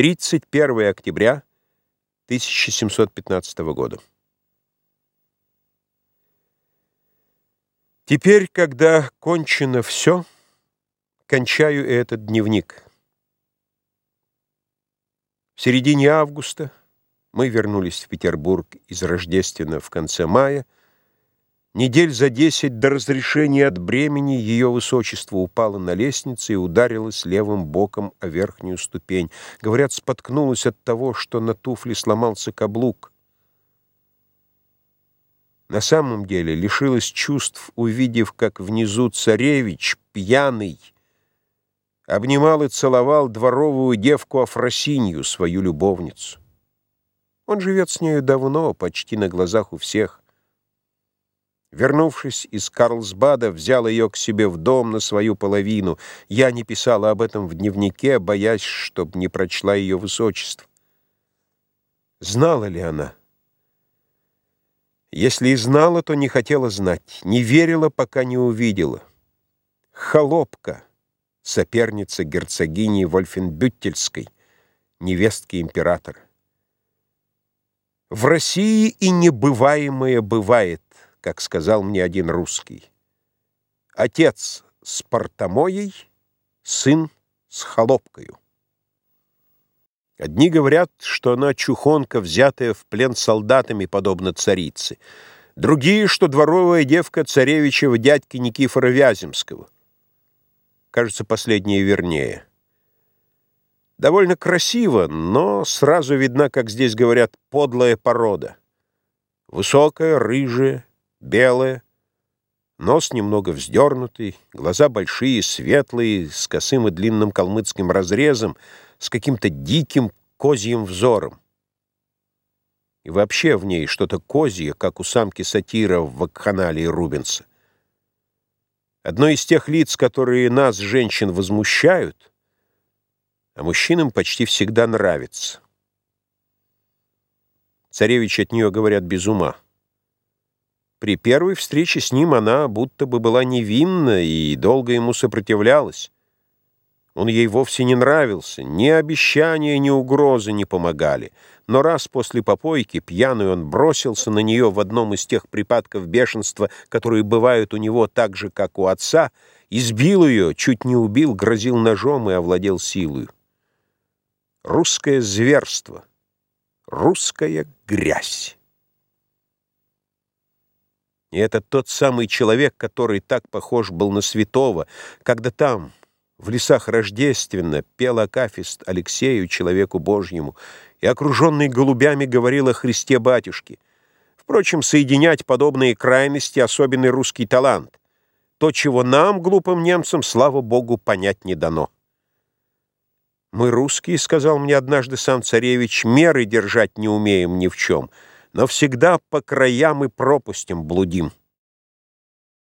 31 октября 1715 года. Теперь, когда кончено все, кончаю и этот дневник. В середине августа мы вернулись в Петербург из Рождествена в конце мая, Недель за десять до разрешения от бремени ее высочество упало на лестнице и ударилось левым боком о верхнюю ступень. Говорят, споткнулась от того, что на туфле сломался каблук. На самом деле лишилась чувств, увидев, как внизу царевич, пьяный, обнимал и целовал дворовую девку Афросинью, свою любовницу. Он живет с нею давно, почти на глазах у всех. Вернувшись из Карлсбада, взял ее к себе в дом на свою половину. Я не писала об этом в дневнике, боясь, чтобы не прочла ее высочество. Знала ли она? Если и знала, то не хотела знать, не верила, пока не увидела. Холопка, соперница герцогини Вольфенбюттельской, невестки императора. В России и небываемое бывает — как сказал мне один русский. Отец с портомоей, сын с холопкою. Одни говорят, что она чухонка, взятая в плен солдатами, подобно царице. Другие, что дворовая девка царевичева дядьки Никифора Вяземского. Кажется, последнее вернее. Довольно красиво, но сразу видна, как здесь говорят, подлая порода. Высокая, рыжая, белая, нос немного вздернутый, глаза большие, светлые, с косым и длинным калмыцким разрезом, с каким-то диким козьим взором. И вообще в ней что-то козье, как у самки сатира в вакханалии Рубенса. Одно из тех лиц, которые нас, женщин, возмущают, а мужчинам почти всегда нравится. Царевич от нее, говорят, без ума. При первой встрече с ним она будто бы была невинна и долго ему сопротивлялась. Он ей вовсе не нравился, ни обещания, ни угрозы не помогали. Но раз после попойки пьяный он бросился на нее в одном из тех припадков бешенства, которые бывают у него так же, как у отца, избил ее, чуть не убил, грозил ножом и овладел силой. Русское зверство, русская грязь. И это тот самый человек, который так похож был на святого, когда там, в лесах Рождественно, пел Акафист Алексею, человеку Божьему, и, окруженный голубями, говорил о Христе Батюшке. Впрочем, соединять подобные крайности — особенный русский талант. То, чего нам, глупым немцам, слава Богу, понять не дано. «Мы русские», — сказал мне однажды сам царевич, — «меры держать не умеем ни в чем» но всегда по краям и пропастям блудим.